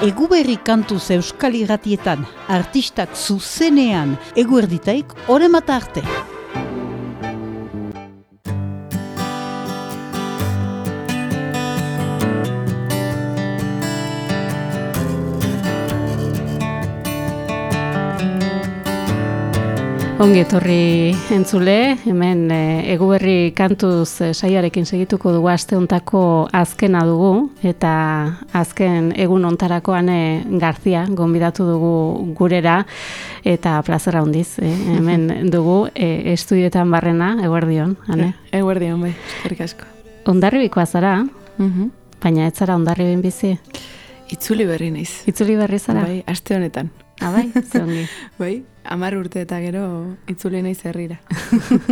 Eguberri kantuz euskal irratietan, artistak zuzenean, eguerditaik, oremata arte. Ongi etorri entzule, hemen e, eguberri kantuz e, saiarekin segituko dugu aste hontako azkena dugu eta azken egun ontarakoan e, Garzia gonbidatu dugu gurera eta plazera hondiz e, hemen dugu e, estudietan barrena eguerdion, ane? E, eguerdion, bai, eskerrik asko. Ondarribikoa zara, Mm baina ez zara ondarribin bizi? Itzuli berri naiz. Itzuli berri zara? Bai, aste honetan. Ah, bai, ze ongi. Bai, amar urte eta gero itzuli naiz herrira.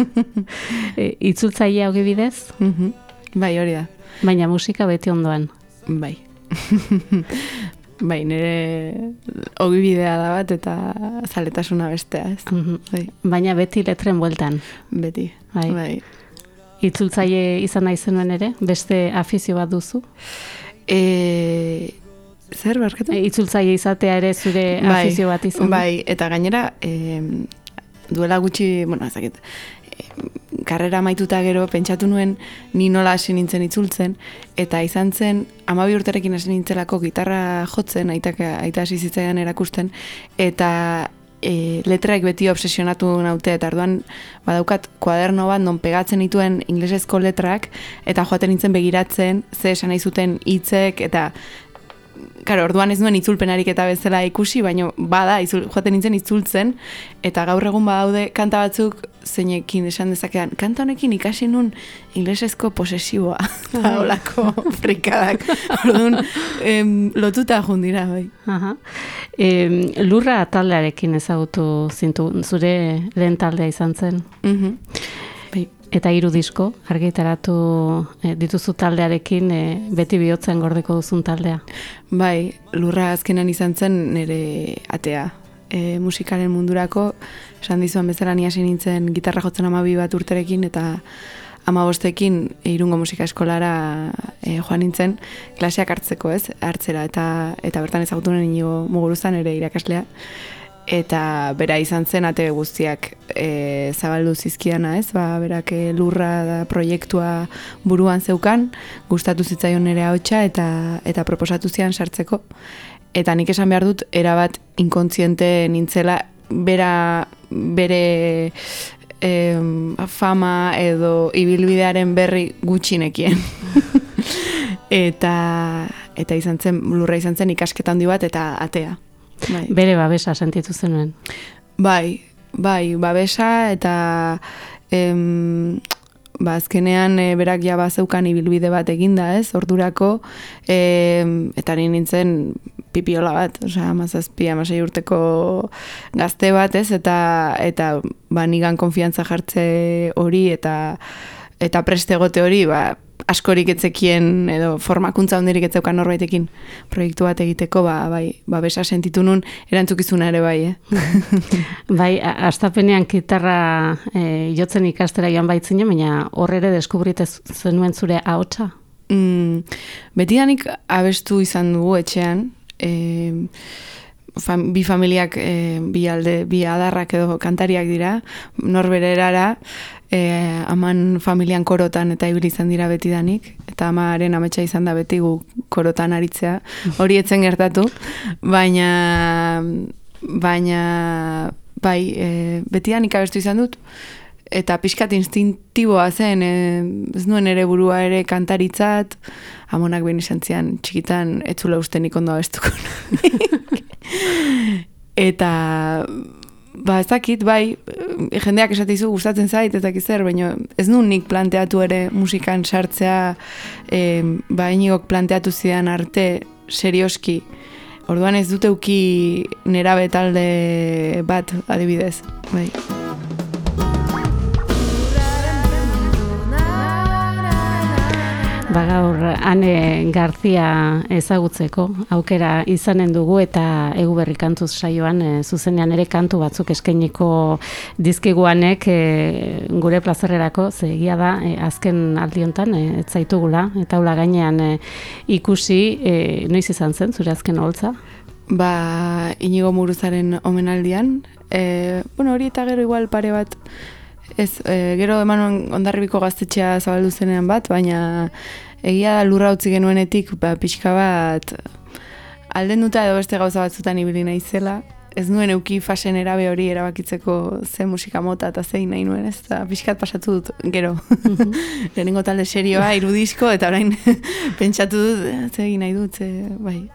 e, itzultzailea hogi bidez, Mhm. Bai, hori da. baina musika beti ondoan. Bai. bai, nire ogibidea da bat eta zaletasuna bestea, ez? Mhm. Bai, Baina beti letren bueltan. beti. Bai. Bai. Itzultzaile izan nahi zenuen ere, beste afizio bat duzu. E, zer, barkatu? E, itzultzaile izatea ere zure afizio bat izan. Bai, eta gainera, e, duela gutxi, bueno, ezakit, e, karrera maituta gero pentsatu nuen ni nola hasi nintzen itzultzen, eta izan zen, amabi urterekin hasi nintzelako gitarra jotzen, aitak, aita hasi zitzaidan erakusten, eta e, letraek beti obsesionatu naute, eta orduan badaukat kuaderno bat non pegatzen dituen inglesezko letrak, eta joaten nintzen begiratzen, ze esan nahi zuten hitzek, eta Karo, orduan ez nuen itzulpenarik eta bezala ikusi, baina bada, itzul, joaten nintzen itzultzen, eta gaur egun badaude kanta batzuk zeinekin esan dezakean, kanta honekin ikasi nun inglesezko posesiboa, eta holako frikadak. Orduan, em, lotuta jundira, bai. Aha. E, lurra taldearekin ezagutu zintu, zure lehen taldea izan zen. Mhm. Bai, Eta hiru disko, argitaratu e, dituzu taldearekin e, beti bihotzen gordeko duzun taldea. bai, lurra azkenan izan zen nire atea. E, musikaren mundurako, esan dizuan bezala ni hasi nintzen gitarra jotzen amabi bat urterekin, eta amabostekin irungo musika eskolara e, joan nintzen, klaseak hartzeko ez, hartzera, eta, eta bertan ezagutu inigo muguruzan ere irakaslea. Eta bera izan zen ate guztiak e, zabaldu zizkiana ez, ba, berak e, lurra da proiektua buruan zeukan, gustatu zitzaion nire hautsa eta, eta proposatu zian sartzeko. Eta nik esan behar dut, erabat inkontziente nintzela, bera, bere em, fama edo ibilbidearen berri gutxinekien. eta, eta izan zen, lurra izan zen ikasketan handi bat eta atea. Bai. Bere babesa sentitu zenuen. Bai, bai, babesa eta em, ba, azkenean e, berak ja bazeukan ibilbide bat eginda, ez, ordurako, em, eta ni nintzen pipiola bat, osea, amazazpi, amasei urteko gazte bat, ez, eta, eta ba, nigan konfiantza jartze hori, eta eta preste egote hori, ba, askorik etzekien edo formakuntza hondirik etzeukan norbaitekin proiektu bat egiteko, ba, bai, babesa sentitu nun erantzukizuna ere bai, eh? Bai, astapenean gitarra e, jotzen ikastera joan baitzinen, baina hor ere deskubrite zenuen zure ahotsa. Mm, betidanik abestu izan dugu etxean, e, fam, bi familiak e, bi alde, bi adarrak edo kantariak dira, norbere erara, e, aman familian korotan eta ibili izan dira betidanik, eta amaren ametsa izan da beti gu korotan aritzea, hori etzen gertatu, baina, baina, bai, e, betidanik abestu izan dut, eta pixkat instintiboa zen, e, ez nuen ere burua ere kantaritzat, amonak behin izan zian txikitan etzula ustenik ondo abestuko. eta ba ez dakit, bai, eh, jendeak esatizu gustatzen zait, dakit zer, baina ez nuen nik planteatu ere musikan sartzea, e, ba inigok planteatu zidan arte serioski, Orduan ez dute uki nerabe talde bat adibidez. Bai. Ba gaur Ane Garzia ezagutzeko aukera izanen dugu eta egu berri kantuz saioan e, zuzenean ere kantu batzuk eskainiko dizkiguanek e, gure plazerrerako. Ze egia da e, azken aldi hontan e, ez zaitugula. Eta ula gainean e, ikusi e, noiz izan zen zure azken holtza? Ba, inigo muruzaren omenaldian, e, bueno, hori eta gero igual pare bat Ez, e, gero eman ondarribiko gaztetxea zabaldu zenean bat, baina egia da lurra utzi genuenetik, ba, pixka bat alden duta edo beste gauza batzutan ibili naizela. Ez nuen euki fasen erabe hori erabakitzeko ze musika mota eta zein nahi nuen, ez da pixkat pasatu dut gero. Mm -hmm. talde serioa, irudizko, eta orain pentsatu dut, ze egin nahi dut, ze, bai,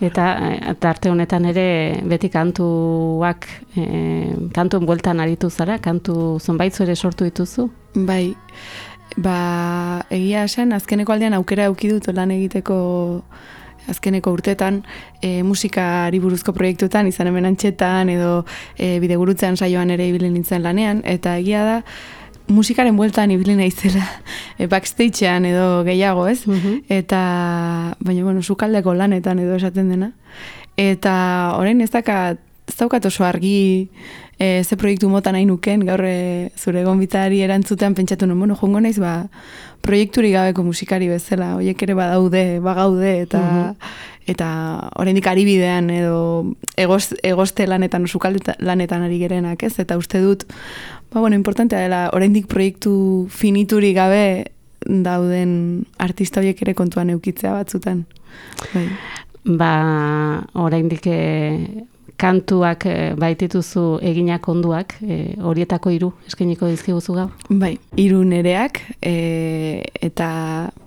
eta arte honetan ere beti kantuak e, kantuen bueltan aritu zara, kantu zonbaitzu ere sortu dituzu? Bai, ba, egia esan, azkeneko aldean aukera euki dut lan egiteko azkeneko urtetan e, musikari buruzko proiektuetan, izan hemen antxetan edo e, bidegurutzean saioan ere ibilen nintzen lanean, eta egia da, musikaren bueltan ibili naizela e, backstagean edo gehiago, ez? Mhm. Eta baina bueno, sukaldeko lanetan edo esaten dena. Eta orain ez dakat ez daukat oso argi e, ze proiektu mota nahi nuken, gaur e, zure gonbitari erantzutean pentsatu nuen, bueno, jongo naiz ba, proiekturi gabeko musikari bezala, horiek ere badaude, bagaude, eta mm eta oraindik ari bidean edo egoste lanetan, sukalde lanetan ari gerenak, ez? Eta uste dut, Ba, bueno, importantea dela, oraindik proiektu finituri gabe dauden artista horiek ere kontuan eukitzea batzutan. Bai. Ba, oraindik eh, kantuak e, baitituzu eginak onduak, e, horietako hiru eskainiko dizkiguzu gau? Bai, hiru nereak, e, eta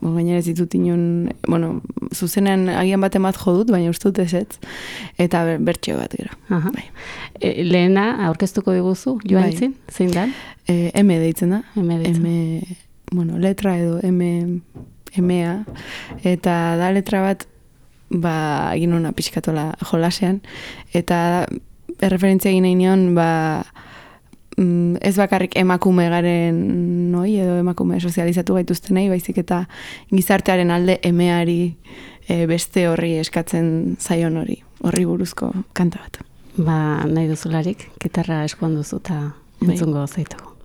bon, gainera ez ditut inon, bueno, zuzenean agian bat emat jodut, baina uste dut ez ez, eta bertxeo bat gero. Bai. E, lehena, aurkeztuko diguzu, joan bai. zin, zein da? E, M deitzen da. M deitzen. M, bueno, letra edo M, M-a, eta da letra bat ba, egin una pixkatola jolasean, eta erreferentzia egin nion, ba, mm, ez bakarrik emakume garen noi, edo emakume sozializatu gaituzten nahi, baizik eta gizartearen alde emeari e, beste horri eskatzen zaion hori, horri buruzko kanta bat. Ba, nahi duzularik, gitarra eskuan duzu eta bai. entzungo zaitugu.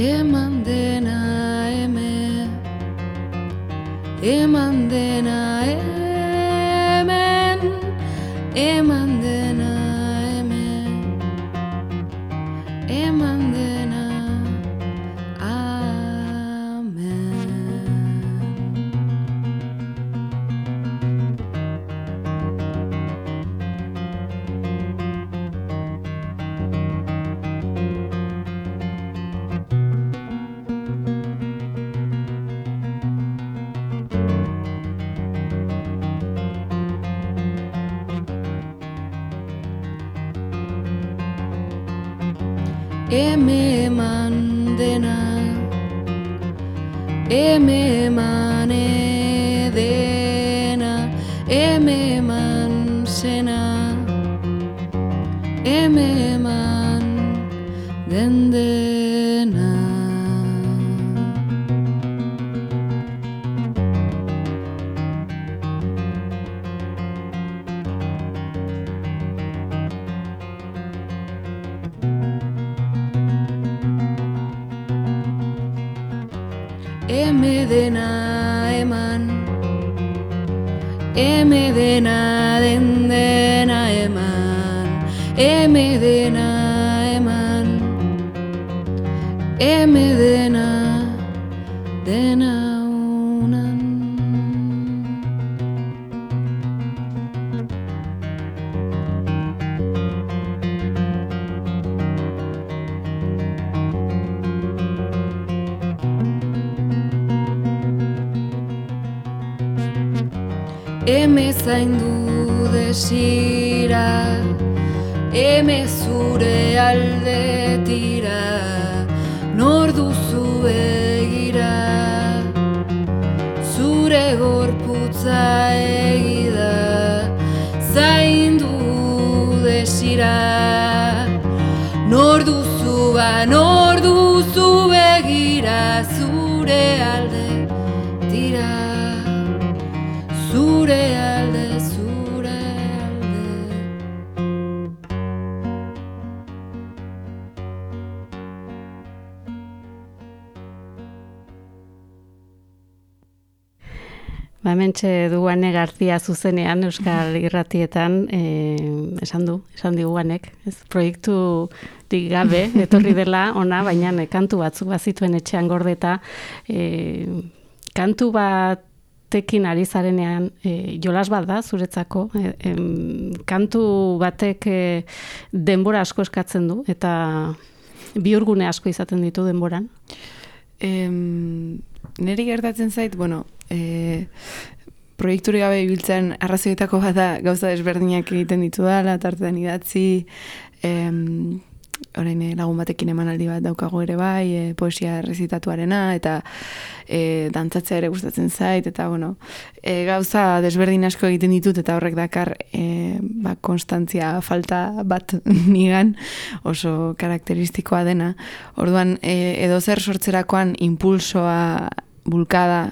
Eman dena eme. Eman dena hemen Eman Eme zaindu desira Eme zure alde tira Nor duzu egira Zure gorputza egida Zaindu desira. Nor duzu ba nor begira Zure Ba, mentxe duguane Garzia zuzenean Euskal Irratietan, e, esan du, esan diguanek, ez, proiektu gabe, etorri dela ona, baina kantu batzuk bazituen etxean gordeta, e, kantu bat tekin ari zarenean e, jolas bat da zuretzako e, em, kantu batek e, denbora asko eskatzen du eta biurgune asko izaten ditu denboran. Em, neri gertatzen zait, bueno, e, proiekturi gabe ibiltzen arrazoietako bat da gauza desberdinak egiten ditu dela, tartean idatzi, em, orain eh, lagun batekin emanaldi bat daukago ere bai, e, poesia rezitatuarena, eta e, dantzatzea ere gustatzen zait, eta bueno, e, gauza desberdin asko egiten ditut, eta horrek dakar e, ba, konstantzia falta bat nigan, oso karakteristikoa dena. Orduan, e, edo zer sortzerakoan impulsoa bulkada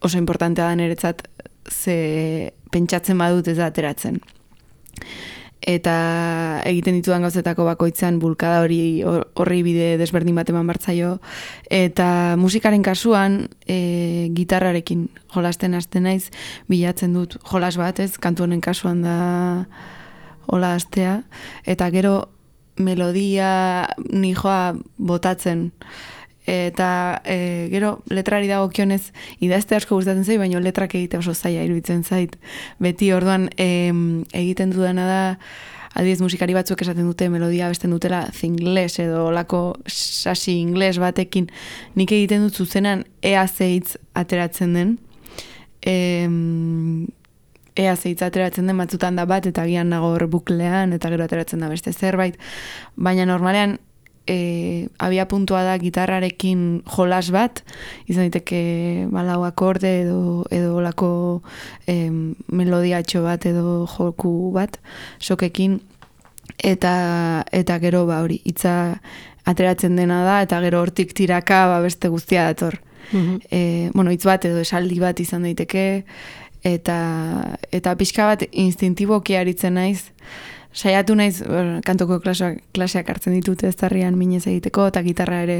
oso importantea da niretzat ze pentsatzen badut ez ateratzen. Eta egiten ditudan gauzetako bakoitzan bulkada hori horri bide desberdin bat eman bartzaio eta musikaren kasuan e, gitarrarekin jolasten hasten naiz bilatzen dut jolas bat ez? Kantu honen kasuan da hola astea eta gero melodia nijoa botatzen eta e, gero letrari dago kionez idazte asko gustatzen zait, baina letrak egite oso zaila iruditzen zait. Beti orduan e, egiten dudana da, adiez musikari batzuk esaten dute melodia besten dutela zingles edo olako sasi ingles batekin nik egiten dut zuzenan ea zeitz ateratzen den. E, ea zeitz ateratzen den batzutan da bat eta gian nago buklean eta gero ateratzen da beste zerbait. Baina normalean e, abia puntua da gitarrarekin jolas bat, izan diteke balau akorde edo, edo olako e, melodiatxo bat edo joku bat, sokekin, eta, eta gero ba hori, hitza ateratzen dena da, eta gero hortik tiraka ba, beste guztia dator. Mm bueno, hitz bat edo esaldi bat izan daiteke, eta, eta pixka bat instintiboki aritzen naiz, saiatu naiz kantoko klaseak, klaseak hartzen ditut ez tarrian minez egiteko eta gitarra ere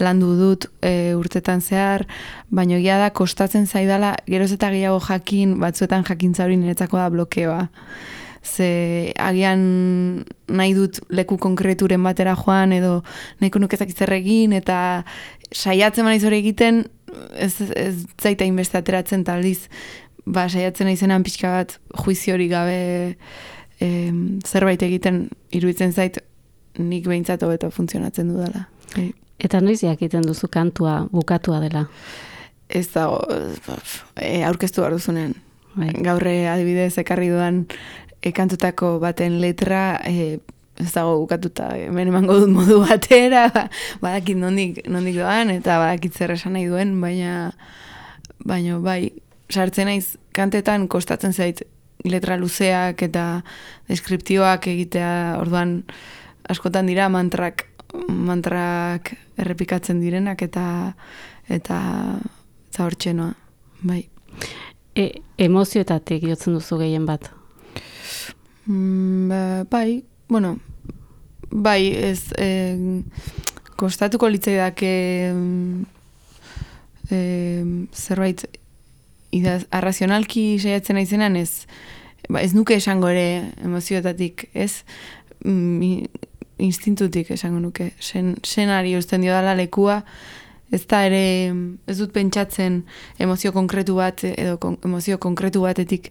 landu dut e, urtetan zehar, baina egia da kostatzen zaidala geroz eta gehiago jakin batzuetan jakintza hori niretzako da blokeoa. Ze agian nahi dut leku konkreturen batera joan edo nahiko nukezak izerregin eta saiatzen manaiz hori egiten ez, ez zaita inbeste ateratzen taldiz ba, saiatzen naizenan pixka bat juizio hori gabe e, zerbait egiten iruditzen zait nik behintzat hobeto funtzionatzen dudala. E. Eta noiz jakiten duzu kantua bukatua dela? Ez da, e, aurkeztu behar duzunen. Bai. Gaurre adibidez ekarri dudan e, kantutako baten letra e, ez dago bukatuta hemen emango dut modu batera badakit nondik, nondik doan eta badakit zer esan nahi duen baina baina bai sartzen naiz kantetan kostatzen zait letra luzeak eta deskriptioak egitea orduan askotan dira mantrak mantrak errepikatzen direnak eta eta eta hortxenoa bai. E, emozioetatik jotzen duzu gehien bat? Mm, ba, bai bueno bai ez e, kostatuko litzaidak e, e, zerbait idaz, arrazionalki saiatzen naizenan ez ba, ez nuke esango ere emozioetatik, ez mm, instintutik esango nuke. Sen, senari usten dio dala lekua, ez da ere ez dut pentsatzen emozio konkretu bat edo kon, emozio konkretu batetik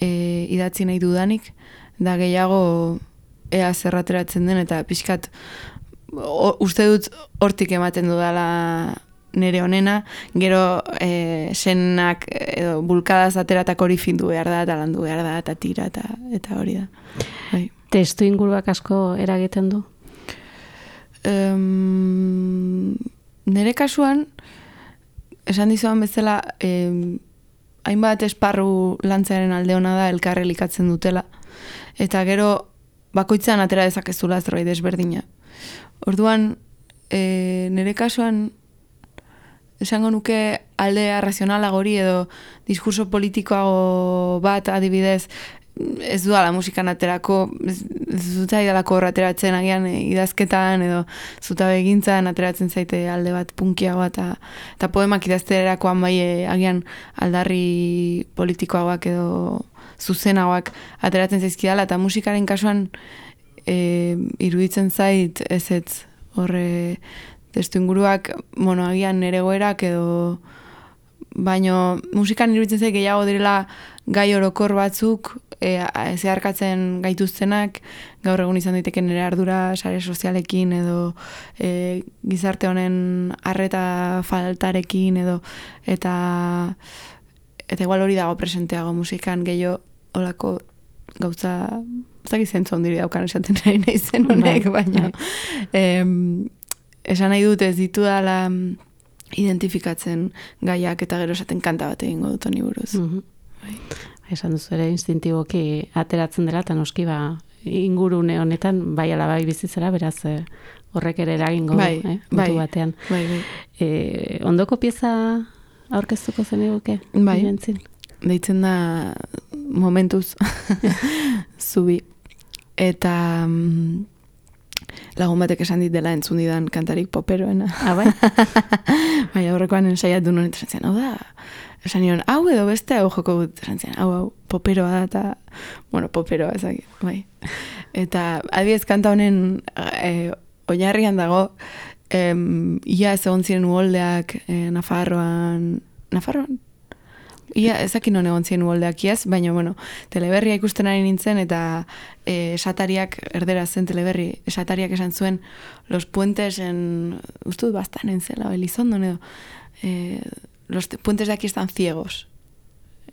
e, idatzi nahi dudanik, da gehiago ea zerrateratzen den eta pixkat uste dut hortik ematen dudala nere honena, gero e, senak edo bulkadaz ateratak hori findu behar da, eta landu behar da, eta tira, eta, eta hori da. Bai. Testu inguruak asko eragiten du? Um, nere kasuan, esan dizuan bezala, em, hainbat esparru lantzearen alde hona da elkarre likatzen dutela. Eta gero, bakoitzan atera dezakezula zerbait desberdina. Orduan, e, nere kasuan, esango nuke alde arrazionalagori edo diskurso politikoago bat adibidez ez du ala musikan aterako, ez, ez dut zaidalako ateratzen agian idazketan edo zuta begintzan ateratzen zaite alde bat punkiagoa eta, eta poemak idazterakoan bai eh, agian aldarri politikoagoak edo zuzenagoak ateratzen zaizkidala eta musikaren kasuan e, iruditzen zait ez ez horre testu inguruak bueno, agian nere goerak edo baino musikan iruditzen zait gehiago direla gai orokor batzuk e, zeharkatzen gaituztenak, gaur egun izan daiteke nire ardura sare sozialekin edo e, gizarte honen arreta faltarekin edo eta eta igual hori dago presenteago musikan gehiago olako gauza zaki zentzu ondiri daukan esaten nahi nahi zen bai, honek, baina bai. Esan nahi dut ez ditu dala identifikatzen gaiak eta gero esaten kanta bat egingo dut honi buruz. Mm esan duzu ere instintiboki ateratzen dela eta noski ba ingurune honetan bai ala bai bizitzera beraz eh, horrek ere eragingo bai, eh, bai, batean. Bai, bai. E, ondoko pieza aurkeztuko zen eguke? Bai, deitzen da momentuz zubi. Eta mm, lagun batek esan dit dela entzun didan kantarik poperoena. Ah, bai? bai, aurrekoan ensaiatu nuen, zen, hau da, esan nion, hau edo beste hau joko dut, esan hau, hau, poperoa da, eta, bueno, poperoa, ezak, bai. Eta, adibidez, kanta honen e, oinarrian dago, em, ia ez egon ziren uoldeak e, Nafarroan, Nafarroan? Ia, ezakin non egon ziren uoldeak iaz, baina, bueno, teleberria ikusten ari nintzen, eta e, esatariak, erdera zen teleberri, esatariak esan zuen, los puentes en, uste dut bastan entzela, elizondo, edo, e, los puentes de aquí están ciegos.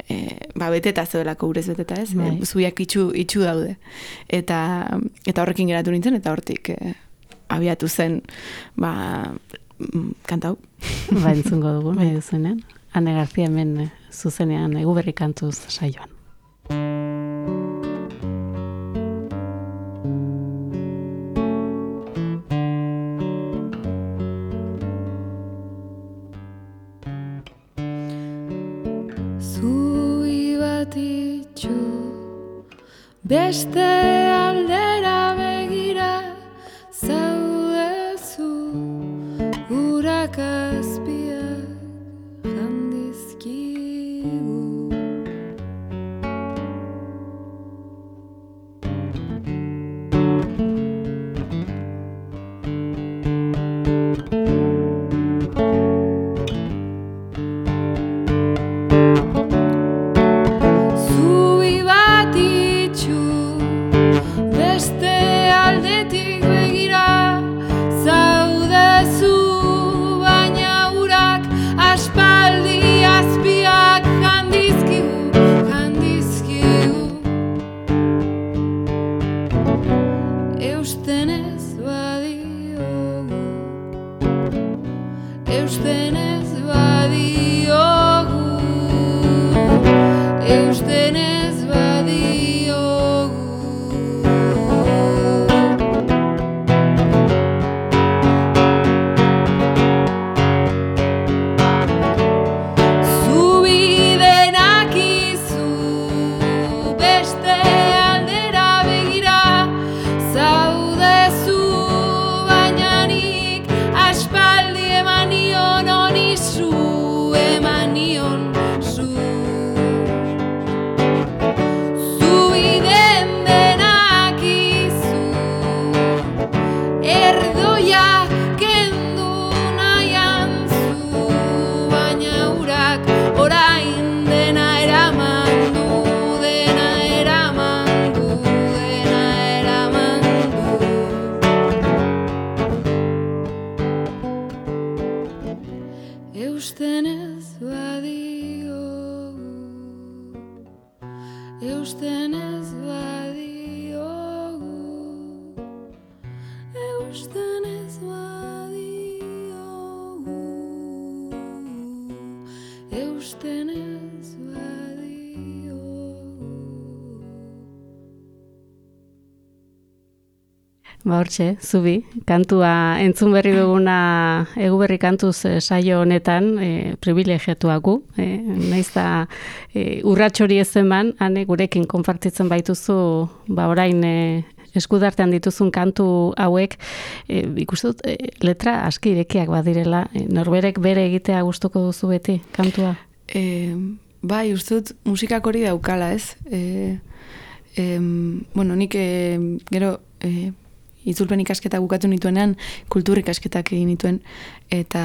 Eh, ba, beteta zeudelako urez beteta ez, bai. e, zuiak itxu, itxu daude. Eta, eta horrekin geratu nintzen, eta hortik e, abiatu zen, ba, mm, kantau. Ba, entzungo dugu, bai duzunean. Ane Garzia hemen zuzenean egu berri kantuz saioan. Beste Ba hortxe, zubi, kantua entzun berri duguna egu berri kantuz e, saio honetan e, privilegiatuagu, e, naiz da e, urratxori ez zeman, hane gurekin konpartitzen baituzu, ba orain e, eskudartean dituzun kantu hauek, e, ikustu dut, e, letra aski irekiak badirela, e, norberek bere egitea gustuko duzu beti, kantua? E, bai, ustut musikak hori daukala, ez? E, e, bueno, nik e, gero... E, itzulpen ikasketa bukatu nituenean kultur ikasketak egin nituen. Eta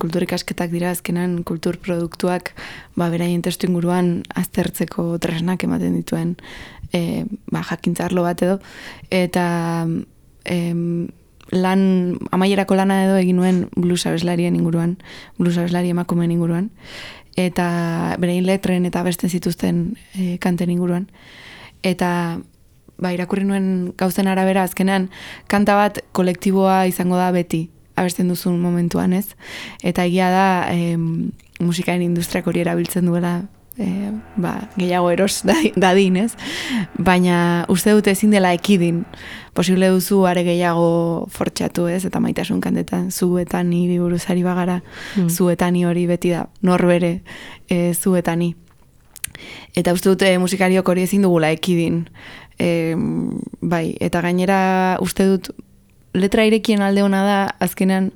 kultur ikasketak dira azkenan kultur produktuak ba beraien testu inguruan aztertzeko tresnak ematen dituen e, ba, jakintzarlo bat edo. Eta em, lan amaierako lana edo egin nuen blues abeslarien inguruan blues abeslari emakumeen inguruan. Eta berein letren eta besten zituzten e, kanten inguruan. Eta ba, irakurri nuen gauzen arabera azkenean kanta bat kolektiboa izango da beti abesten duzun momentuan ez? Eta egia da e, musikain industriak hori erabiltzen duela e, ba, gehiago eros dadin ez? Baina uste dute ezin dela ekidin. Posible duzu are gehiago fortxatu ez? Eta maitasun kantetan zuetan niri buruzari bagara mm. zuetani hori beti da norbere e, zuetani Eta uste dute musikariok hori ezin dugula ekidin. E, bai, eta gainera uste dut letra irekien alde hona da azkenean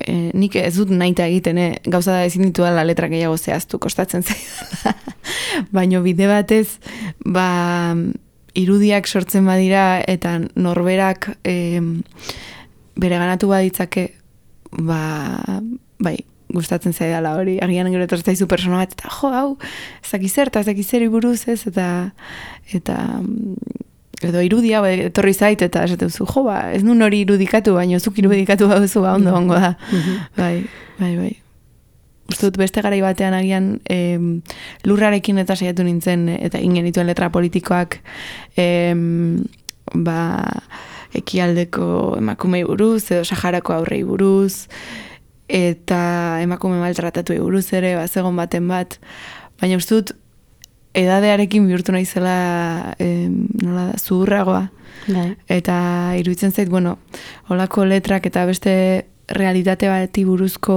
e, nik ez dut nahi egiten, eh? gauza da ezin ditu dela letra gehiago zehaztu kostatzen zaidala. Baina bide batez, ba, irudiak sortzen badira eta norberak e, bere ganatu baditzake, ba, bai, gustatzen zaidala hori, agian gero etortzaizu persona bat, eta jo, hau, ezak izerta, ezak izeri buruz, ez, eta, eta, mm, edo irudia, ba, etorri zait, eta esaten zu, jo, ba, ez nun hori irudikatu, baina zuk irudikatu bauzu, ba, ondo ongo da. Mhm. bai, bai, bai. Uste dut beste garai batean agian em, lurrarekin eta saiatu nintzen eta ingen dituen letra politikoak em, ba, ekialdeko emakumei buruz edo Saharako aurrei buruz eta emakume maltratatu buruz ere, bazegon baten bat, baina uste dut, edadearekin bihurtu naizela e, nola da, zuhurragoa. Bai. Eta iruditzen zait, bueno, olako letrak eta beste realitate bati buruzko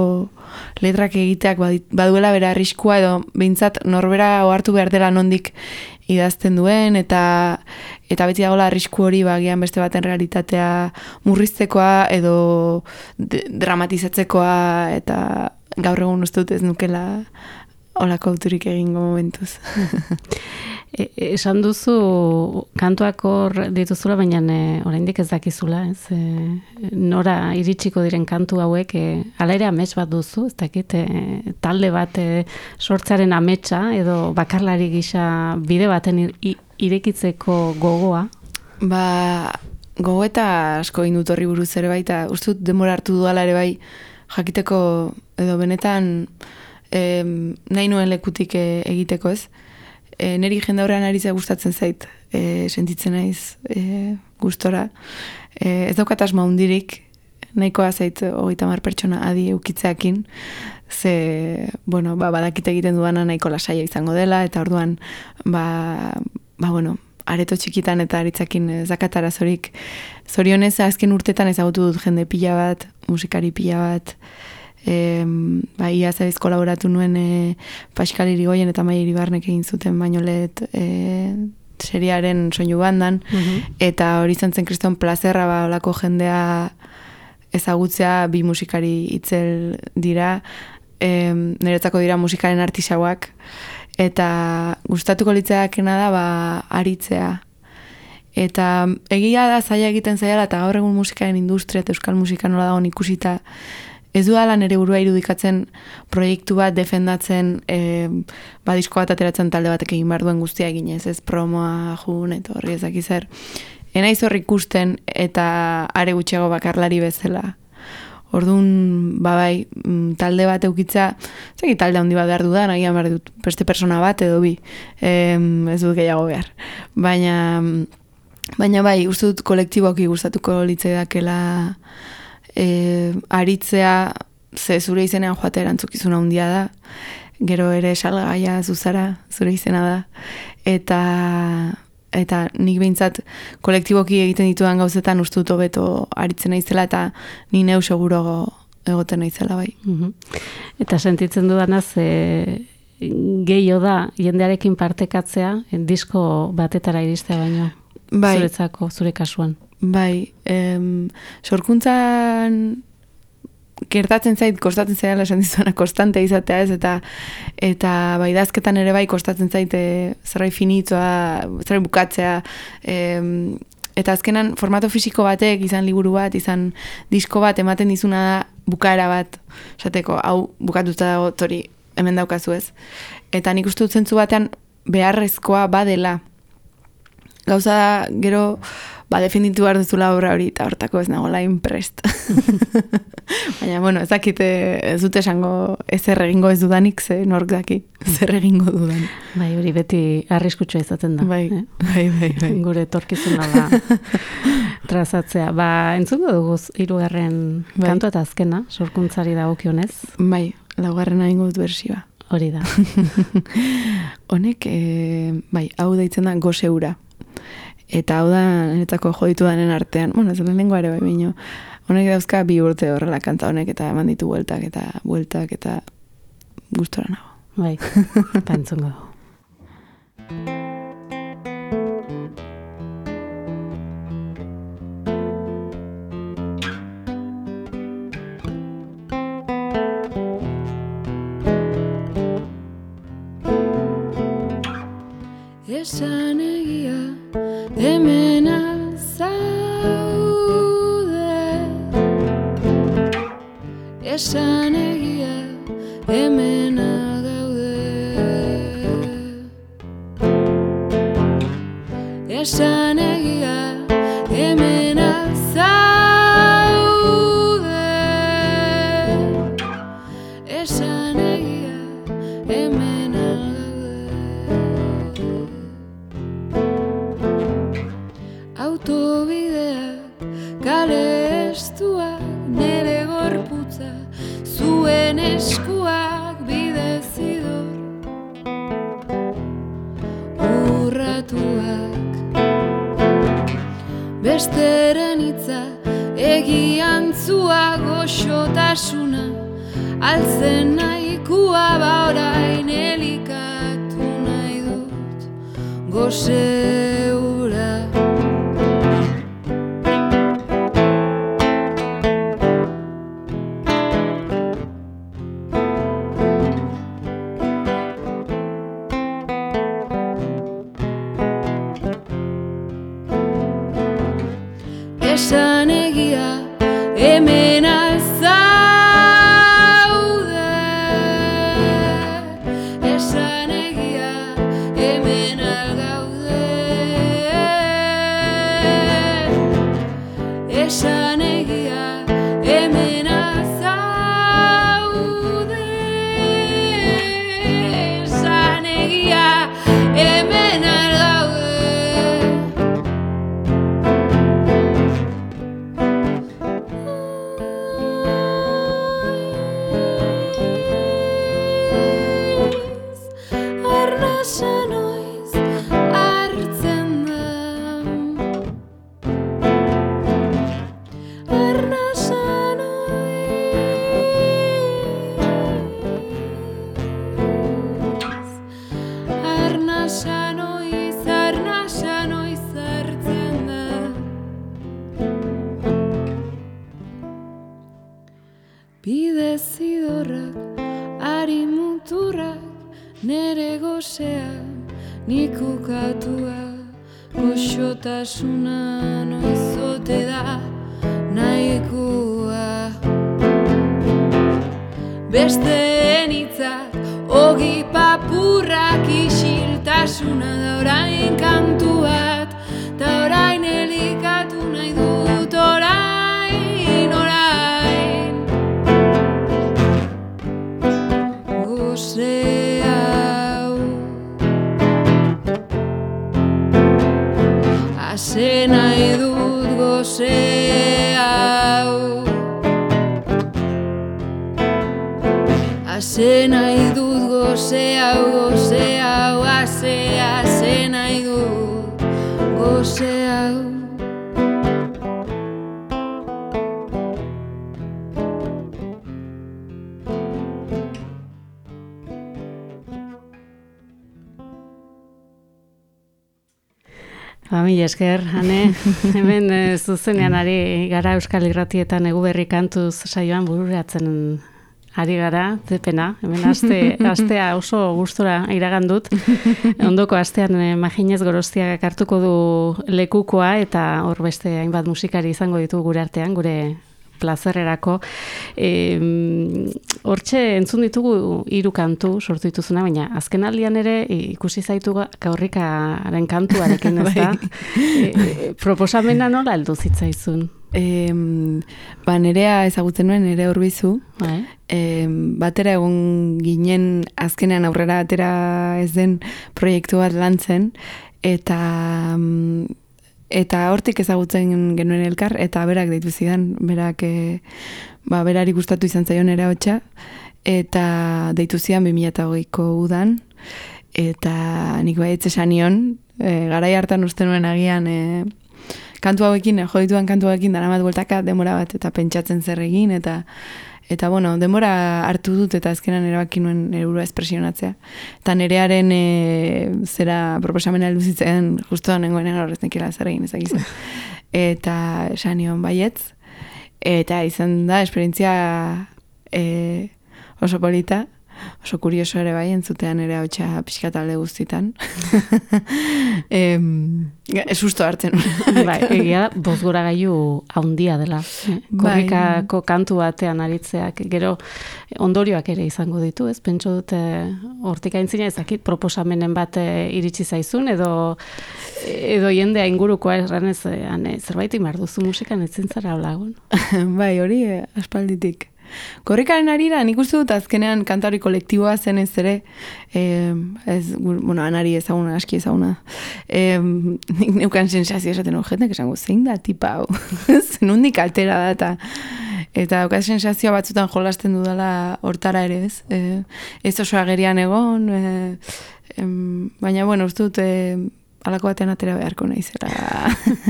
letrak egiteak baduela bera arriskua edo behintzat norbera ohartu behar dela nondik idazten duen eta eta beti dagoela arrisku hori bagian beste baten realitatea murriztekoa edo dramatizatzekoa eta gaur egun uste dut ez nukela olako auturik egingo momentuz. E, e, esan duzu kantuak hor dituzula, baina e, oraindik ez dakizula, ez? E, nora iritsiko diren kantu hauek, e, ala ere amets bat duzu, ez dakit, e, talde bat e, sortzaren ametsa, edo bakarlari gisa bide baten irekitzeko gogoa? Ba, gogo eta asko indut horri buruz ere baita, uste dut demora hartu duala ere bai, jakiteko, edo benetan, e, nahi nuen lekutik e, egiteko ez, e, niri jende horrean ari ze gustatzen zait, e, sentitzen naiz e, gustora. E, ez daukat asma hundirik, nahikoa zait hogeita mar pertsona adi eukitzeakin, ze, bueno, ba, badakite egiten duana nahiko lasaia izango dela, eta orduan, ba, ba bueno, areto txikitan eta aritzakin zakatara zorik. Zorionez, azken urtetan ezagutu dut jende pila bat, musikari pila bat, e, ba, ia zaiz kolaboratu nuen e, Pascal Irigoyen eta Maia Iribarnek egin zuten baino let e, seriaren soinu bandan, mhm. eta hori zantzen kriston plazerra ba, olako jendea ezagutzea bi musikari itzel dira, e, niretzako dira musikaren artisauak, eta gustatuko litzeakena da ba, aritzea. Eta egia da zaila egiten zaila eta gaur egun musikaren industria eta euskal musika nola dago ikusita ez du ala nere burua irudikatzen proiektu bat defendatzen e, badisko bat ateratzen talde batek egin behar duen guztia eginez, ez promoa jun eta horri ezak izar. Ena izorri ikusten eta are gutxiago bakarlari bezala. Orduan, babai, mm, talde bat eukitza, zeki talde handi bat behar dudan, agian behar dut beste persona bat edo bi, e, ez dut gehiago behar. Baina, baina bai, uste dut kolektiboki gustatuko litzei dakela, e, aritzea ze zure izenean joate erantzukizuna handia da, gero ere salgaia zuzara zure izena da, eta eta nik behintzat kolektiboki egiten ditudan gauzetan uste dut hobeto aritzen naizela eta ni neu seguro egoten naizela bai. Mhm. Eta sentitzen dudanaz, e, gehiago da jendearekin partekatzea, disko batetara iristea baino, Bai, zuretzako, zure kasuan. Bai, em, sorkuntzan gertatzen zait, kostatzen zaila esan dizuena, konstante izatea ez, eta eta bai dazketan ere bai kostatzen zait e, zerbait finitoa, zerbait bukatzea, em, eta azkenan formato fisiko batek, izan liburu bat, izan disko bat, ematen dizuna da bukaera bat, esateko, hau bukatuta dago, tori, hemen daukazu ez. Eta nik uste dut zentzu batean beharrezkoa badela. Gauza da, gero, ba, definitu behar duzula obra hori, eta hortako ez nagola imprest. Baina, bueno, ez dakite, ez dute esango ezer egingo ez dudanik, ze nork daki, zer egingo dudan. Bai, hori beti arriskutsua izaten da. Bai, eh? bai, bai, bai. Gure torkizuna da trazatzea. Ba, entzungo dugu hirugarren Bai. kantu eta azkena, sorkuntzari dagokionez. Bai, laugarrena ingo dut bersioa. Hori da. Honek, e, bai, hau deitzen da goseura. Eta hau da, niretako joditu danen artean, bueno, ez lehenengo ere bai baino, honek dauzka bi urte horrela kanta honek, eta eman ditu bueltak eta bueltak eta gustora nago. Bai, dugu. Esan hemen alzaude Esan gozeau azea zenai du. Gozeau ba, Mila esker, hane, hemen e, zuzenean ari gara Euskal Irratietan eguberri kantuz saioan bururatzen ari gara, depena, hemen aste, astea oso gustora iragan dut. Ondoko astean e, maginez gorostia hartuko du lekukoa eta hor beste hainbat musikari izango ditu gure artean, gure plazerrerako. E, hortxe entzun ditugu hiru kantu sortu dituzuna, baina azken aldian ere ikusi zaitu gaurrikaren kantuarekin ez da. E, proposamena nola heldu zitzaizun? E, ba, nerea ezagutzen nuen, nere horbizu. Bai. E, batera egon ginen azkenean aurrera atera ez den proiektu bat lantzen, eta Eta hortik ezagutzen genuen elkar, eta berak deitu zidan, berak, e, ba, berari gustatu izan zaion ere hotxa, eta deitu zidan 2008ko udan, eta nik bai esan e, garai hartan uste nuen agian, e, kantu hauekin, e, jodituan kantu hauekin, dara bat bueltaka demora bat, eta pentsatzen zer egin, eta Eta, bueno, denbora hartu dut eta azkenan erabaki nuen eurua espresionatzea. Eta nerearen e, zera proposamena luzitzen justu nengoen horrez nekela zer egin ezagizan. Eta esan nion baietz. Eta izan da, esperientzia e, oso polita oso kurioso ere bai, entzutean ere hau txea pixka talde guztitan. ez usto hartzen. bai, egia da, bozgora gaiu haundia dela. Eh, bai. Korrikako kantu batean aritzeak, gero ondorioak ere izango ditu, ez? Pentso dute hortik aintzina ezakit proposamenen bat eh, iritsi zaizun, edo edo jendea ingurukoa erranez, eh, zerbait imar duzu musikan ez zintzara lagun. bai, hori, aspalditik. Korrikaren arira, nik uste dut azkenean kantari kolektiboa zen ez ere, e, ez, bueno, anari ezaguna, aski ezaguna, e, nik neukan sensazio esaten hori, jendeak esango, zein da tipa hau, zenundik altera da, eta eta oka sensazioa batzutan jolasten dudala hortara ere ez, e, ez oso agerian egon, e, em, baina, bueno, uste dut, e, alako batean atera beharko naizela.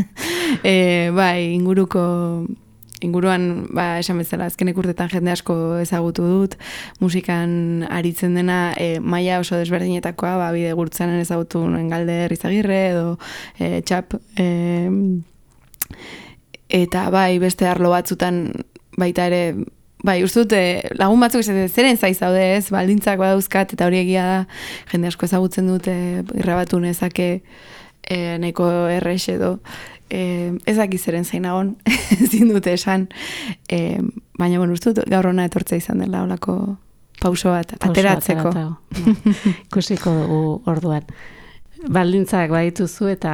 e, bai, inguruko inguruan, ba, esan bezala, azkenek urtetan jende asko ezagutu dut, musikan aritzen dena, e, maia oso desberdinetakoa, ba, bide gurtzanen ezagutu nuen galde rizagirre, edo e, txap, e, eta bai, beste arlo batzutan, baita ere, bai, uste dute, lagun batzuk ez zeren zaiz zaude ez, baldintzak badauzkat, eta hori egia da, jende asko ezagutzen dute, irrabatu nezake, e, nahiko errex edo, e, ez dakiz zeren zain agon, ezin dute esan, e, baina bueno, uste gaur hona etortza izan dela olako pauso bat, ateratzeko. Ikusiko dugu orduan. Baldintzak badituzu eta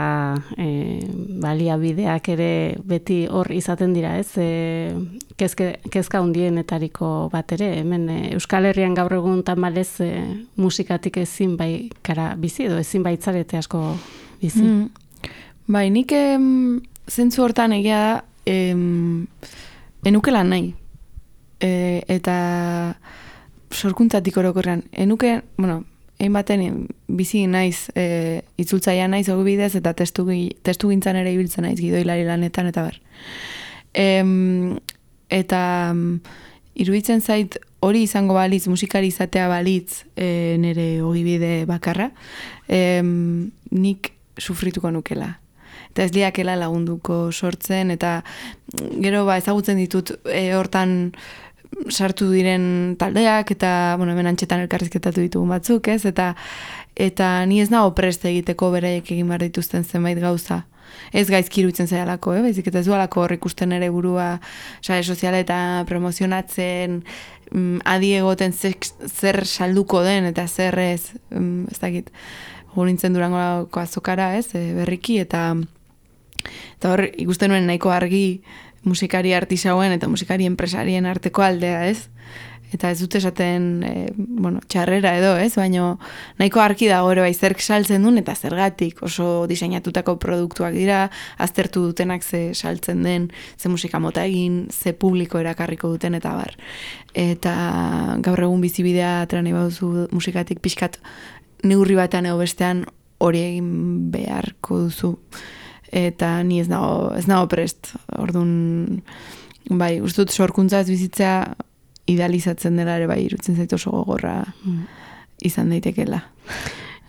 e, baliabideak ere beti hor izaten dira, ez? E, kezke, kezka hundienetariko bat ere, hemen e, Euskal Herrian gaur egun tamalez e, musikatik ezin bai kara bizi edo ezin baitzarete asko bizi. Mm. Bai, nik em, zentzu hortan egia da, em, enukela nahi. E, eta sorkuntzatik orokorrean. Enuke, bueno, egin baten bizi naiz, e, itzultzaia naiz ogu bidez, eta testu, testu gintzan ere ibiltzen naiz, gidoilari lanetan, eta ber. Em, eta iruditzen zait hori izango balitz, musikari izatea balitz e, nire ogibide bakarra, e, nik sufrituko nukela eta ez liakela lagunduko sortzen, eta gero ba, ezagutzen ditut e, hortan sartu diren taldeak, eta bueno, hemen antxetan elkarrizketatu ditugun batzuk, ez? Eta, eta ni ez nago preste egiteko beraiek egin behar dituzten zenbait gauza. Ez gaizki iruditzen zaialako, eh? Baizik eta ez dualako hor ikusten ere burua sare sozialetan promozionatzen, mm, adi egoten zer salduko den eta zer ez, mm, ez dakit, gurintzen durango azokara, ez, e, berriki, eta Eta hor, ikusten nuen nahiko argi musikari artisauen eta musikari enpresarien arteko aldea, ez? Eta ez dute esaten, e, bueno, txarrera edo, ez? Baina nahiko arki dago ere bai zerk saltzen duen eta zergatik oso diseinatutako produktuak dira, aztertu dutenak ze saltzen den, ze musika mota egin, ze publiko erakarriko duten eta bar. Eta gaur egun bizibidea atran baduzu musikatik pixkat neurri batean edo bestean hori egin beharko duzu eta ni ez nago, ez nago prest. Orduan, bai, ustut sorkuntza ez bizitzea idealizatzen dela ere bai, irutzen zaitu oso gogorra mm. izan daitekela.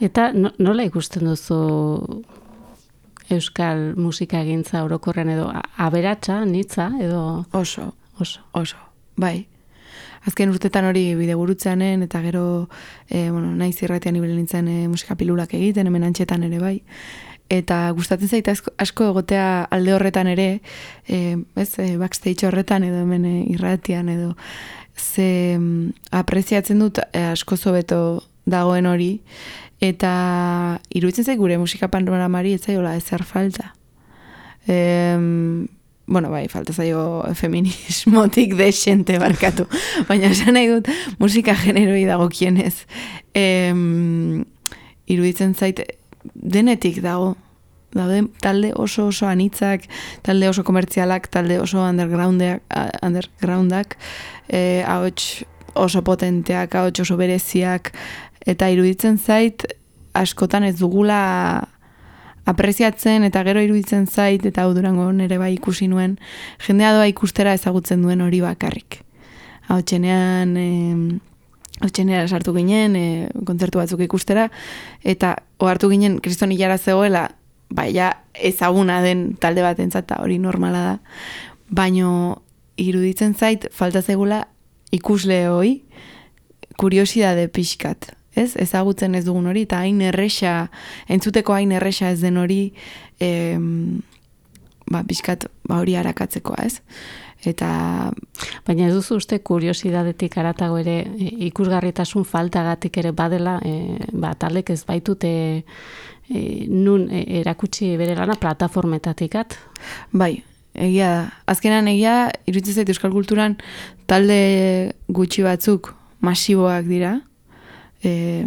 Eta nola ikusten duzu euskal musika egintza orokorren edo aberatsa, nitza, edo Oso, oso. oso, bai. Azken urtetan hori bide gurutzeanen, eta gero, e, bueno, naiz irratian ibili nintzen e, musika pilulak egiten, hemen antxetan ere bai. Eta gustatzen zaita asko, egotea alde horretan ere, e, ez, e, backstage horretan edo hemen e, irratian edo, ze mm, apreziatzen dut e, asko zobeto dagoen hori, eta iruditzen zait gure musika panoramari ez zaiola ezer falta. Em, bueno, bai, falta zaio feminismotik desente barkatu. Baina esan nahi dut musika generoi dagokienez. Em, iruditzen zait denetik dago. Daude talde oso oso anitzak, talde oso komertzialak, talde oso undergroundak, undergroundak, eh, ahots oso potenteak, ahots oso bereziak, eta iruditzen zait askotan ez dugula apreziatzen eta gero iruditzen zait eta hau durango nere bai ikusi nuen jendea doa ikustera ezagutzen duen hori bakarrik. Hau txenean hau txenean sartu ginen e, kontzertu batzuk ikustera eta ohartu ginen kriston hilara zegoela baina ezaguna den talde bat eta hori normala da baino iruditzen zait falta zegula ikusle hoi kuriosidade pixkat ez? Ezagutzen ez dugun hori, eta hain erresa, entzuteko hain erresa ez den hori, em, ba, bizkat, ba, hori arakatzekoa, ez? Eta, Baina ez duzu uste kuriosidadetik aratago ere e, ikusgarritasun faltagatik ere badela, e, ba, talek ez baitute e, nun e, erakutsi bere lana plataformetatikat. bai, egia da. Azkenan egia, iruditzen zait euskal kulturan talde gutxi batzuk masiboak dira, e,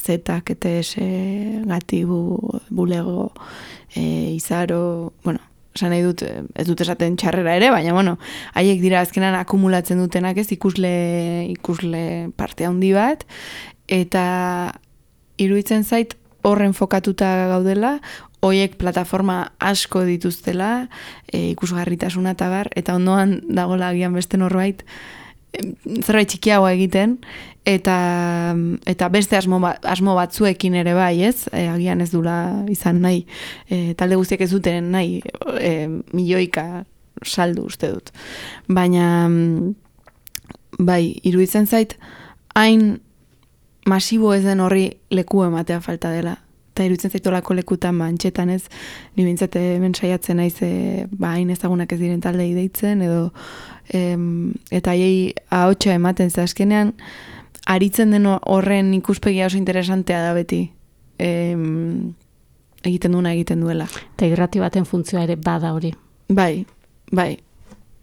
zetak, ETS, gatibu, bulego, e, izaro, bueno, esan nahi dut, eh, ez dut esaten txarrera ere, baina, bueno, haiek dira azkenan akumulatzen dutenak ez ikusle, ikusle parte handi bat, eta iruditzen zait horren fokatuta gaudela, hoiek plataforma asko dituztela, e, ikusgarritasuna eta bar, eta ondoan dagola agian beste norbait, zerbait txikiagoa egiten, eta, eta beste asmo, ba- asmo batzuekin ere bai, ez? E, agian ez dula izan nahi, e, talde guztiek ez duten nahi, e, milioika saldu uste dut. Baina, bai, iruditzen zait, hain masibo ez den horri leku ematea falta dela. Eta iruditzen zaitolako lekutan mantxetan ez, ni bintzat hemen saiatzen naiz e, ba, hain ezagunak ez diren taldei deitzen, edo em, eta haiei ahotsa ematen ze azkenean, aritzen den horren ikuspegia oso interesantea da beti. Em, egiten duena egiten duela. Eta irrati baten funtzioa ere bada hori. Bai, bai.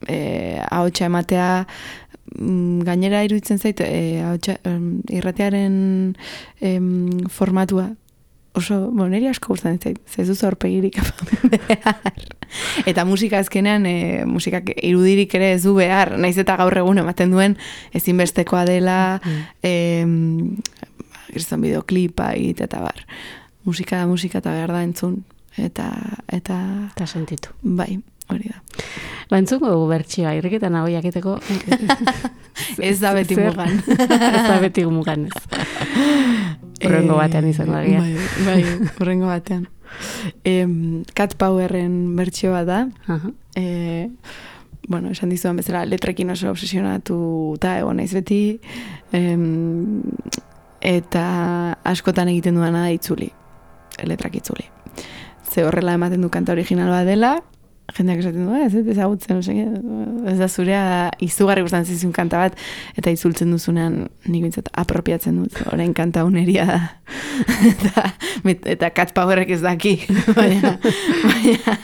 E, ahotsa ematea mm, gainera iruditzen zait e, ahotsa, irratiaren em, formatua oso, bueno, niri asko ze ez duzu aurpegirik behar. Eta musika azkenean, e, musikak irudirik ere ez du behar, naiz eta gaur egun ematen duen ezinbestekoa dela, em, kriston bideoklipa egite eta bar. Musika da musika eta behar da entzun. Eta, eta, Eta sentitu. bai, hori da. Ba, entzungo dugu bertsioa, irriketan hau jakiteko. Ez da beti mugan. ez da beti mugan ez. Horrengo batean izango da, Bai, bai, horrengo batean. Em, Cat Powerren bertsioa da. Aha. E, bueno, esan dizudan bezala, letrekin oso obsesionatu eta egon naiz beti. Em, eta askotan egiten duana da itzuli. Letrak itzuli. Ze horrela ematen du kanta original bat dela, jendeak esaten du, "Ah, ez ez ezagutzen, ez da zurea izugarri gustatzen zizun kanta bat, eta itzultzen duzunean nik bintzat apropiatzen dut, orain kanta uneria da. eta, met- eta Cat Powerrek ez daki, baina, baina,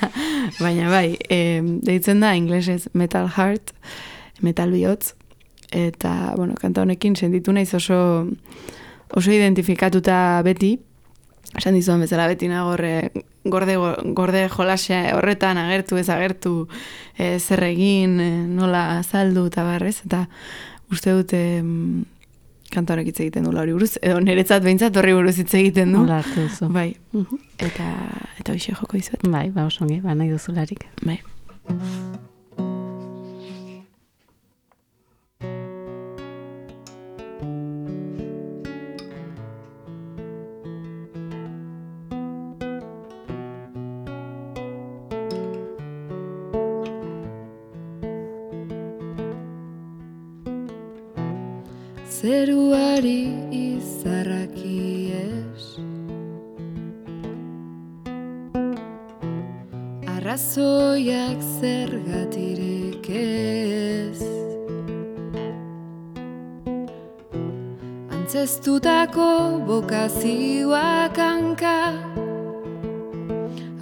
baina bai, e, deitzen da inglesez Metal Heart, metal bihotz, eta, bueno, kanta honekin sentitu naiz oso, oso identifikatuta beti, esan dizuan bezala beti nagorre gorde, gorde jolase horretan agertu ez agertu e, zer egin, e, nola azaldu eta barrez, eta uste dute em, kanta honek hitz egiten dula hori buruz, edo niretzat behintzat horri buruz hitz egiten du. Hartu duzu. Bai, Mhm. eta, eta hoxe joko izuet. Bai, ba, oso ongi, ba, nahi duzularik. Bai. Zeruari izarraki ez Arrazoiak zergatirik ez. Antzestutako bokazioak hanka.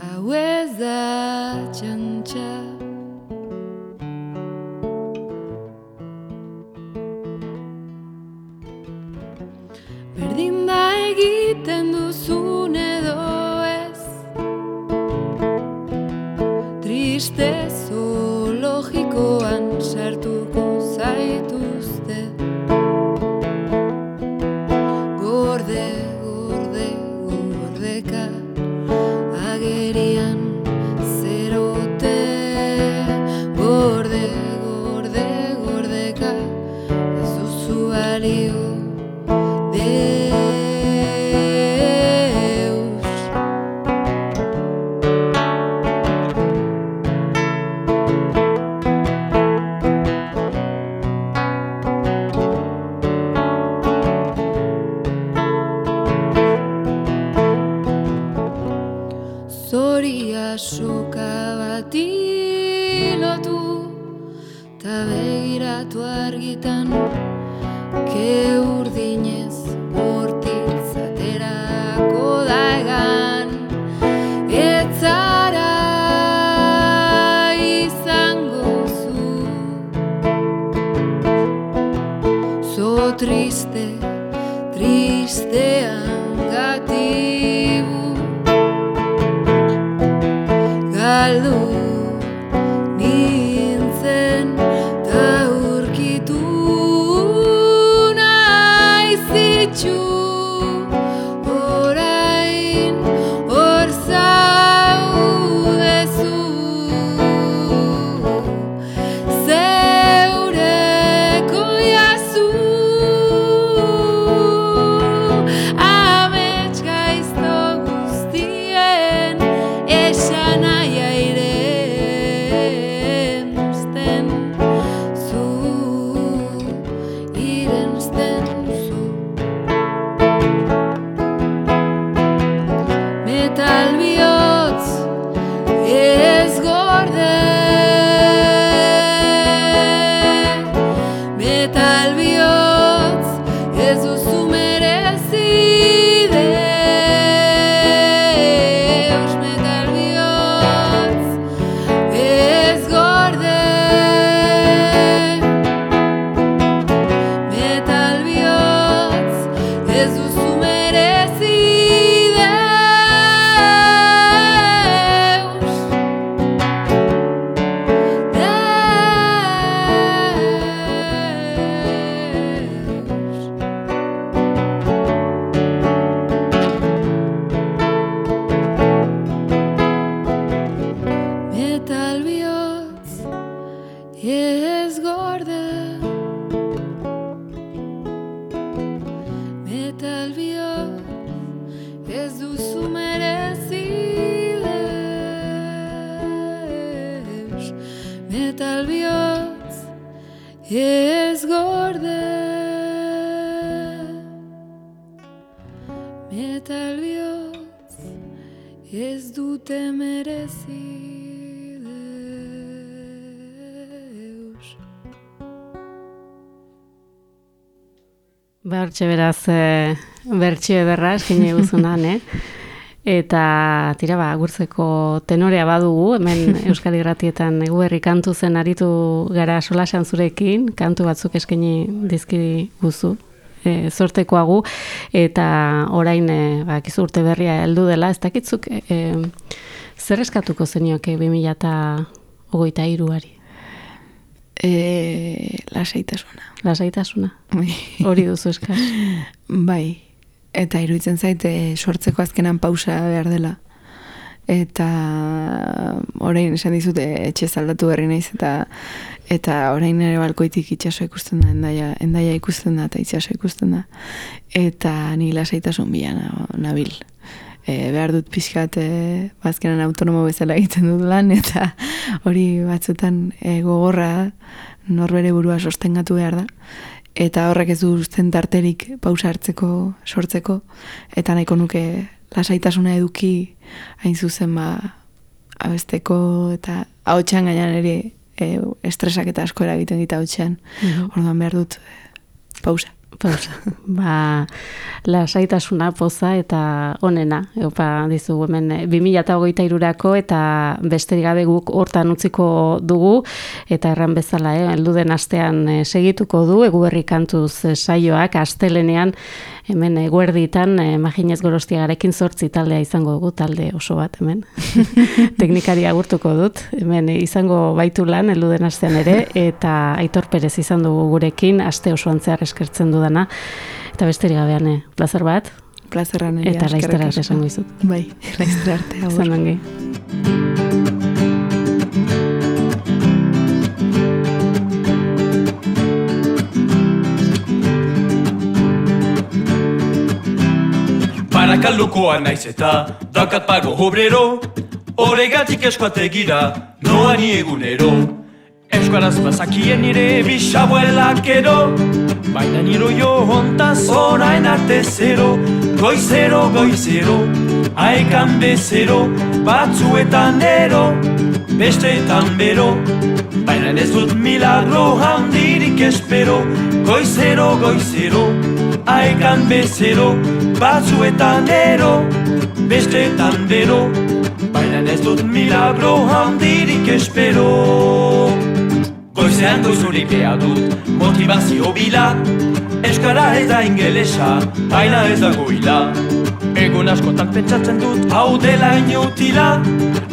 Hau ez da txantxa Berdin da Metal bihotz ez gorde Metal bihotz ez dute merezi Bertxe beraz, e, bertxe ederra eskine guzunan, eh? Eta tira ba, agurtzeko tenorea badugu, hemen Euskal Irratietan eguberri kantu zen aritu gara solasan zurekin, kantu batzuk eskaini dizki guzu, e, zortekoagu, eta orain e, ba, urte berria heldu dela, ez dakitzuk e, e, zer eskatuko zenioke 2000 eta hogeita iruari, E, lasaitasuna. lasaitasuna, Bai. hori duzu eskaz. Bai, eta iruditzen zaite sortzeko azkenan pausa behar dela. Eta orain esan dizute etxe zaldatu berri naiz eta eta orain ere balkoitik itsaso ikusten da, endaia, endaia ikusten da eta itsaso ikusten da. Eta ni lasaitasun bila na- nabil. E, behar dut pixkat e, bazkenan autonomo bezala egiten dut lan eta hori batzutan e, gogorra norbere burua sostengatu behar da eta horrek ez du uzten tarterik pausa hartzeko sortzeko eta nahiko nuke lasaitasuna eduki hain zuzen ba abesteko eta ahotsan gainan ere e, estresak eta asko eragiten dit ahotsan. Mhm. Orduan behar dut e, pausa. Pausa. ba, lasaitasuna poza eta onena. Eupa, dizu, hemen 2008 irurako eta besterik gabe guk hortan utziko dugu eta erran bezala, eh, elduden astean eh, segituko du, egu berri kantuz eh, saioak, astelenean hemen eguerditan, eh, maginez gorostiagarekin zortzi taldea izango dugu, talde oso bat hemen. Teknikari agurtuko dut, hemen izango baitu lan, elduden astean ere, eta aitor perez izan dugu gurekin, aste osoan zehar eskertzen dudana, eta besterik gabean, eh, plazer bat, Plazerra nire. eta laiztera esango izut. Bai, laiztera arte. ongi. Barakaldokoa naiz eta dakat pago obrero Horregatik eskoategira noani egunero Euskaraz bazakien nire bisabuelak edo Baina niro jo hontaz orain arte zero Goizero, goizero, aekan bezero Batzuetan ero, besteetan bero. Baina ez dut milagro handirik espero Goizero, goizero, aekan bezero Batzuetan ero, besteetan bero. Baina ez dut milagro handirik espero Goizean goizuri behar dut motivazio bila. Euskara ez da ingelesa, baina ez da goila. Egun askotan pentsatzen dut hau dela inutila.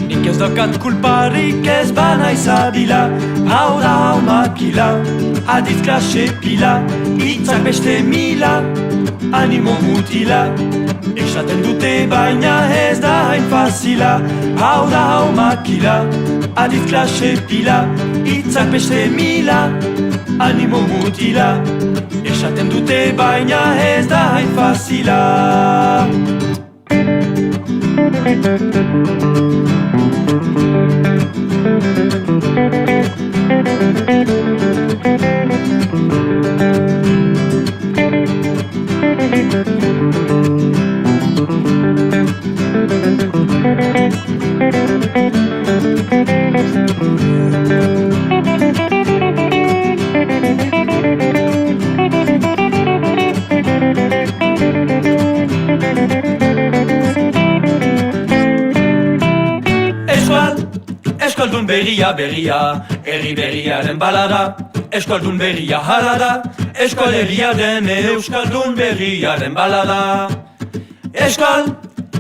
Nik ez dakat kulparik ez bana izabila Hau da hau makila, adiz klase pila. Itzak beste mila, animo mutila. Esaten dute baina ez da hain fazila. Hau da hau makila, adiz klase pila Itzak beste mila, animo mutila. Esaten dute baina ez da hain fazila eskualdun berria berria, herri berriaren balada. Eskualdun berria hala da, eskual herriaren euskaldun berriaren balada. Eskual,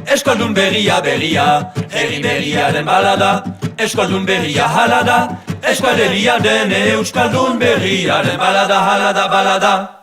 eskualdun berria berria, herri berriaren balada. Eskualdun berria hala da, eskual herriaren euskaldun berriaren balada hala da balada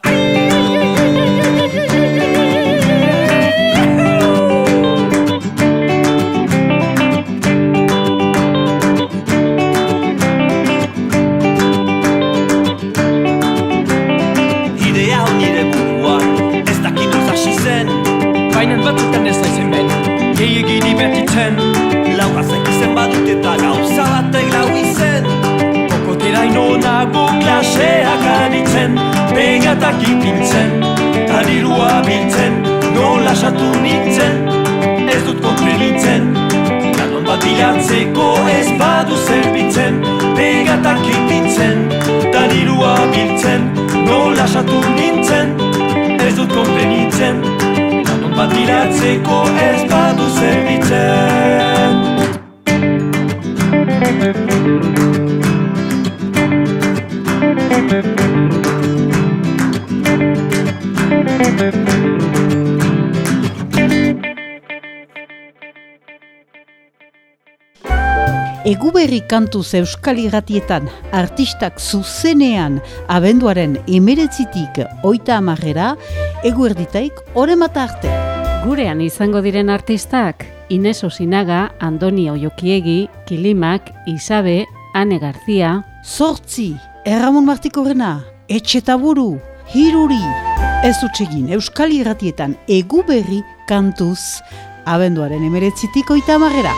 bilatzeko ez badu zerbitzen Eguberri kantuz euskal irratietan artistak zuzenean abenduaren emeretzitik oita amarrera, eguerditaik oremata arte. Gurean izango diren artistak, Ines Osinaga, Andoni Oiokiegi, Kilimak, Isabe, Ane Garzia, Zortzi, Erramon Martikorrena, Etxetaburu, Hiruri, ez utxegin euskal irratietan eguberri kantuz abenduaren emeretzitik oita amarrera.